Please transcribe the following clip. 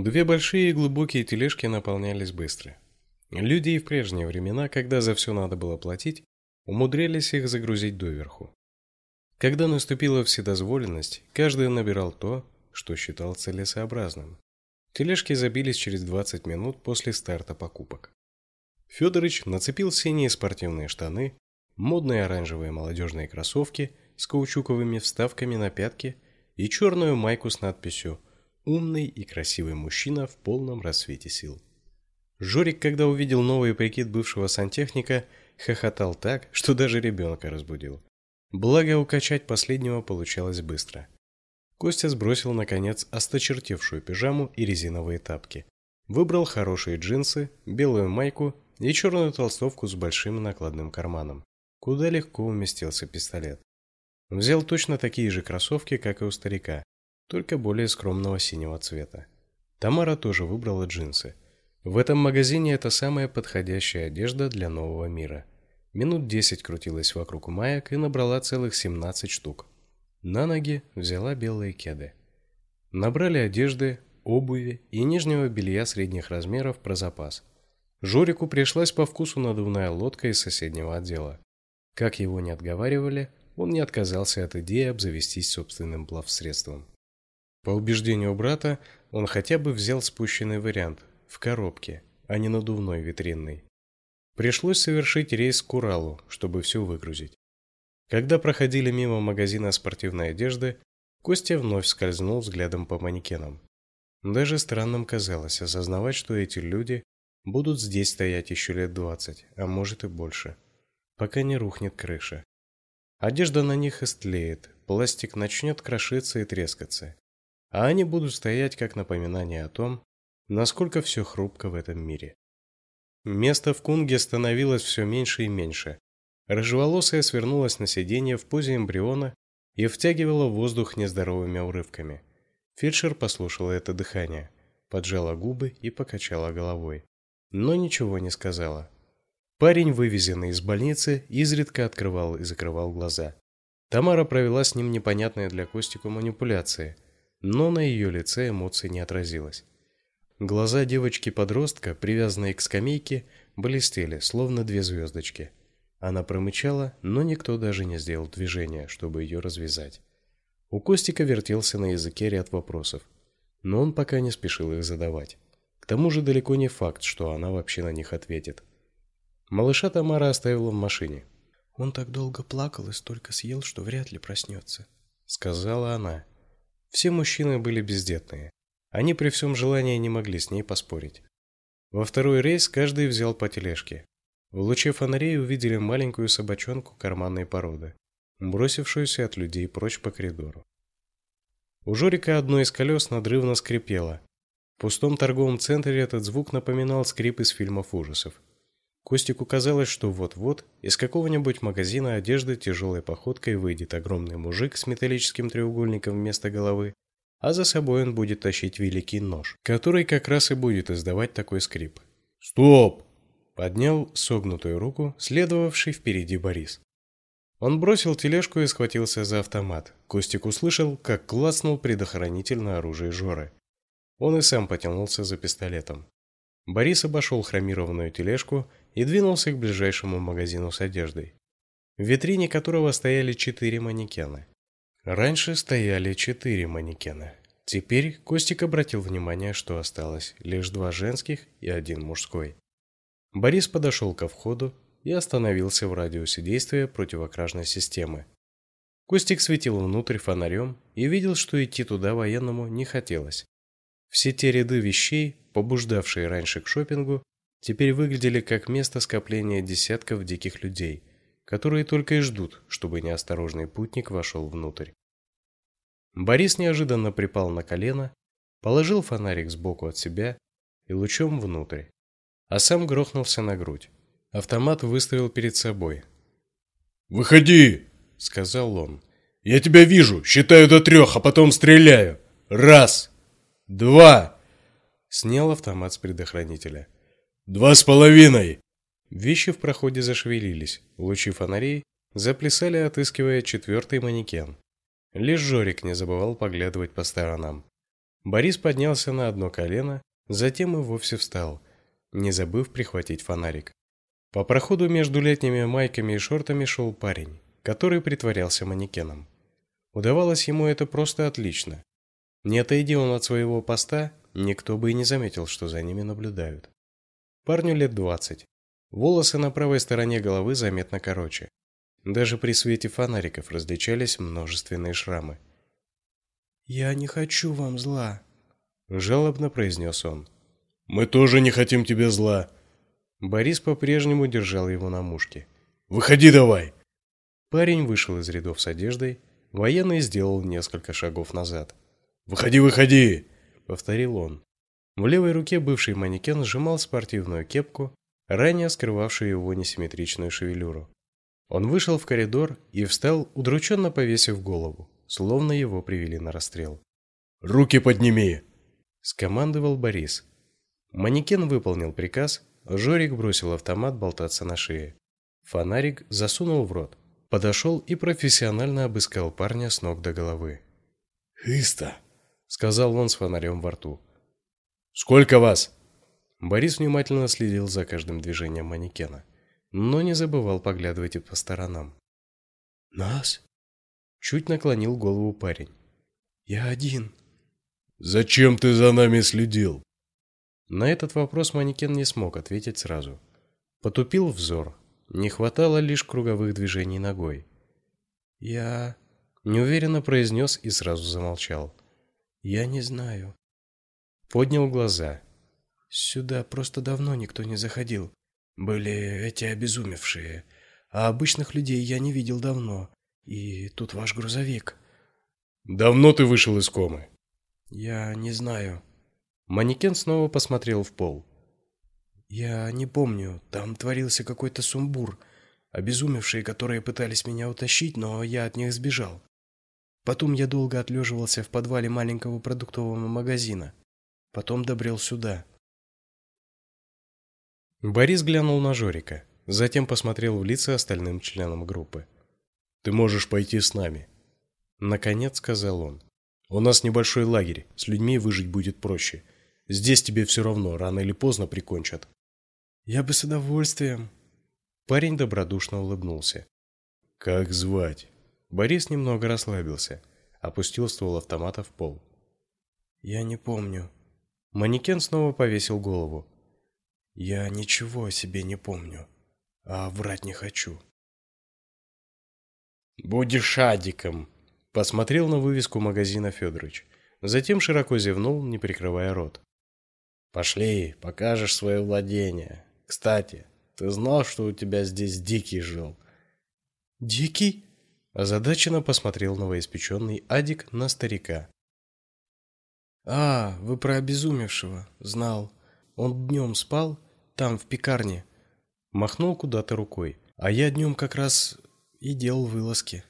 Две большие и глубокие тележки наполнялись быстро. Люди и в прежние времена, когда за все надо было платить, умудрялись их загрузить доверху. Когда наступила вседозволенность, каждый набирал то, что считал целесообразным. Тележки забились через 20 минут после старта покупок. Федорович нацепил синие спортивные штаны, модные оранжевые молодежные кроссовки с каучуковыми вставками на пятки и черную майку с надписью «Умный и красивый мужчина в полном рассвете сил». Жорик, когда увидел новый прикид бывшего сантехника, хохотал так, что даже ребенка разбудил. Благо укачать последнего получалось быстро. Костя сбросил наконец осточертевшую пижаму и резиновые тапки. Выбрал хорошие джинсы, белую майку и черную толстовку с большим накладным карманом, куда легко уместился пистолет. Взял точно такие же кроссовки, как и у старика, только более скромного синего цвета. Тамара тоже выбрала джинсы. В этом магазине это самая подходящая одежда для нового мира. Минут десять крутилась вокруг маек и набрала целых 17 штук. На ноги взяла белые кеды. Набрали одежды, обуви и нижнего белья средних размеров про запас. Жорику пришлась по вкусу надувная лодка из соседнего отдела. Как его не отговаривали, он не отказался от идеи обзавестись собственным плавсредством. По убеждению брата, он хотя бы взял спущенный вариант в коробке, а не надувной витринной. Пришлось совершить рейс к Уралу, чтобы все выгрузить. Когда проходили мимо магазина спортивной одежды, Костя вновь скользнул взглядом по манекенам. Даже странным казалось осознавать, что эти люди будут здесь стоять еще лет двадцать, а может и больше, пока не рухнет крыша. Одежда на них истлеет, пластик начнет крошиться и трескаться, а они будут стоять как напоминание о том, насколько все хрупко в этом мире. Места в кунге становилось все меньше и меньше, Рыжеволосая свернулась на сиденье в позе эмбриона и втягивала воздух нездоровыми урывками. Фельдшер послушала это дыхание, поджала губы и покачала головой, но ничего не сказала. Парень, вывезенный из больницы, изредка открывал и закрывал глаза. Тамара провела с ним непонятные для Костика манипуляции, но на ее лице эмоций не отразилось. Глаза девочки-подростка, привязанной к скамейке, блестели, словно две звездочки. Она промычала, но никто даже не сделал движения, чтобы ее развязать. У Костика вертелся на языке ряд вопросов, но он пока не спешил их задавать. К тому же далеко не факт, что она вообще на них ответит. Малыша Тамара оставила в машине. Он так долго плакал и столько съел, что вряд ли проснется», — сказала она. Все мужчины были бездетные. Они при всем желании не могли с ней поспорить. Во второй рейс каждый взял по тележке. В луче фонарей увидели маленькую собачонку карманной породы, бросившуюся от людей прочь по коридору. У Жорика одно из колес надрывно скрипело. В пустом торговом центре этот звук напоминал скрип из фильмов ужасов. Костику казалось, что вот-вот из какого-нибудь магазина одежды тяжелой походкой выйдет огромный мужик с металлическим треугольником вместо головы, а за собой он будет тащить великий нож, который как раз и будет издавать такой скрип. «Стоп!» Поднял согнутую руку, следовавший впереди Борис. Он бросил тележку и схватился за автомат. Костик услышал, как клацнул предохранитель на оружии Жоры. Он и сам потянулся за пистолетом. Борис обошел хромированную тележку и двинулся к ближайшему магазину с одеждой, в витрине которого стояли четыре манекена. Раньше стояли четыре манекена. Теперь Костик обратил внимание, что осталось лишь два женских и один мужской. Борис подошел ко входу и остановился в радиусе действия противокражной системы. Костик светил внутрь фонарем и видел, что идти туда военному не хотелось. Все те ряды вещей, побуждавшие раньше к шопингу, теперь выглядели как место скопления десятков диких людей, которые только и ждут, чтобы неосторожный путник вошел внутрь. Борис неожиданно припал на колено, положил фонарик сбоку от себя и лучом внутрь а сам грохнулся на грудь. Автомат выставил перед собой. «Выходи!» — сказал он. «Я тебя вижу, считаю до трех, а потом стреляю. Раз! Два!» Снял автомат с предохранителя. «Два с половиной!» Вещи в проходе зашевелились, лучи фонарей заплясали, отыскивая четвертый манекен. Лишь Жорик не забывал поглядывать по сторонам. Борис поднялся на одно колено, затем и вовсе встал, не забыв прихватить фонарик. По проходу между летними майками и шортами шел парень, который притворялся манекеном. Удавалось ему это просто отлично. Не отойди он от своего поста, никто бы и не заметил, что за ними наблюдают. Парню лет двадцать. Волосы на правой стороне головы заметно короче. Даже при свете фонариков различались множественные шрамы. «Я не хочу вам зла», – жалобно произнес он. «Мы тоже не хотим тебе зла». Борис по-прежнему держал его на мушке. «Выходи давай!» Парень вышел из рядов с одеждой, военный сделал несколько шагов назад. «Выходи, выходи!» — повторил он. В левой руке бывший манекен сжимал спортивную кепку, ранее скрывавшую его несимметричную шевелюру. Он вышел в коридор и встал, удрученно повесив голову, словно его привели на расстрел. «Руки подними!» — скомандовал Борис. Манекен выполнил приказ, Жорик бросил автомат болтаться на шее. Фонарик засунул в рот, подошел и профессионально обыскал парня с ног до головы. «Хиста!» — сказал он с фонарем во рту. «Сколько вас?» Борис внимательно следил за каждым движением манекена но не забывал поглядывать и по сторонам. «Нас?» Чуть наклонил голову парень. «Я один». «Зачем ты за нами следил?» На этот вопрос манекен не смог ответить сразу. Потупил взор. Не хватало лишь круговых движений ногой. «Я...» Неуверенно произнес и сразу замолчал. «Я не знаю». Поднял глаза. «Сюда просто давно никто не заходил. Были эти обезумевшие, а обычных людей я не видел давно. И тут ваш грузовик. Давно ты вышел из комы? Я не знаю. Манекен снова посмотрел в пол. Я не помню, там творился какой-то сумбур. Обезумевшие, которые пытались меня утащить, но я от них сбежал. Потом я долго отлеживался в подвале маленького продуктового магазина. Потом добрел сюда. Борис глянул на Жорика, затем посмотрел в лица остальным членам группы. Ты можешь пойти с нами, наконец сказал он. У нас небольшой лагерь, с людьми выжить будет проще. Здесь тебе все равно, рано или поздно прикончат. Я бы с удовольствием. Парень добродушно улыбнулся. Как звать? Борис немного расслабился, опустил ствол автомата в пол. Я не помню. Манекен снова повесил голову. Я ничего о себе не помню, а врать не хочу. Будешь адиком, посмотрел на вывеску магазина Федорович. Затем широко зевнул, не прикрывая рот. Пошли, покажешь свое владение. Кстати, ты знал, что у тебя здесь дикий жил? Дикий? Озадаченно посмотрел новоиспеченный Адик на старика. А, вы про обезумевшего, знал. Он днем спал, там, в пекарне. Махнул куда-то рукой. А я днем как раз и делал вылазки.